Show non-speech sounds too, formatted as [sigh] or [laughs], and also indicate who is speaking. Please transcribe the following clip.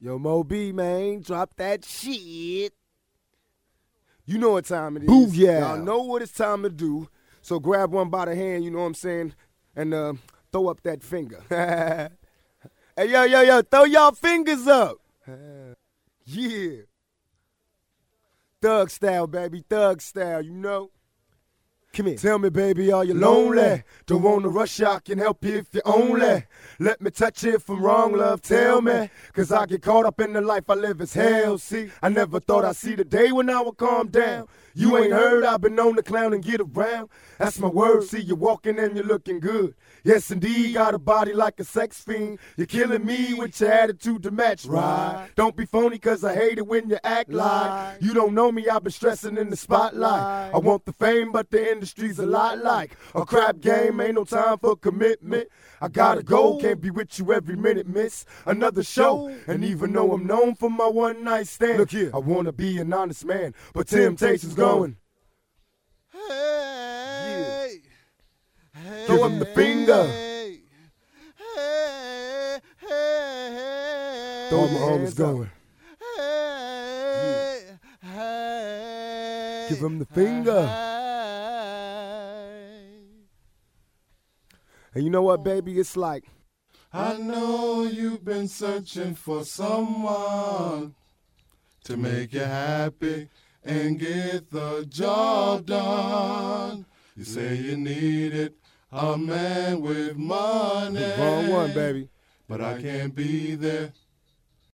Speaker 1: Yo, Mo B, man, drop that shit. You know what time it is.
Speaker 2: Booyah.
Speaker 1: Y'all know what it's time to do. So grab one by the hand, you know what I'm saying, and uh, throw up that finger. [laughs] hey, yo, yo, yo, throw y'all fingers up. yeah. Thug style, baby, thug style, you know.
Speaker 2: Come here.
Speaker 1: Tell me, baby, are you lonely? Don't wanna rush, I can help you if you only. Let me touch you if I'm wrong, love, tell me. Cause I get caught up in the life I live as hell. See, I never thought I'd see the day when I would calm down. You ain't heard, I've been known to clown and get around. That's my word, see you walking and you're looking good. Yes, indeed, got a body like a sex fiend. You're killing me with your attitude to match, right? Don't be phony, cause I hate it when you act like you don't know me. I've been stressing in the spotlight. I want the fame, but the industry's a lot like a crap game. Ain't no time for commitment. I gotta go, can't be with you every minute, miss. Another show, and even though I'm known for my one night stand, look here, I wanna be an honest man, but temptation's going.
Speaker 3: Hey, hey,
Speaker 1: Give 'em the finger.
Speaker 3: Hey, hey, hey,
Speaker 1: Throw my
Speaker 2: hands
Speaker 1: homies
Speaker 2: up.
Speaker 1: going.
Speaker 3: hey, hey,
Speaker 1: Give 'em the finger. And you know what, baby? It's like,
Speaker 3: I know you've been searching for someone to make you happy and get the job done. You say you needed a man with money.
Speaker 1: wrong one, baby.
Speaker 3: But I can't be there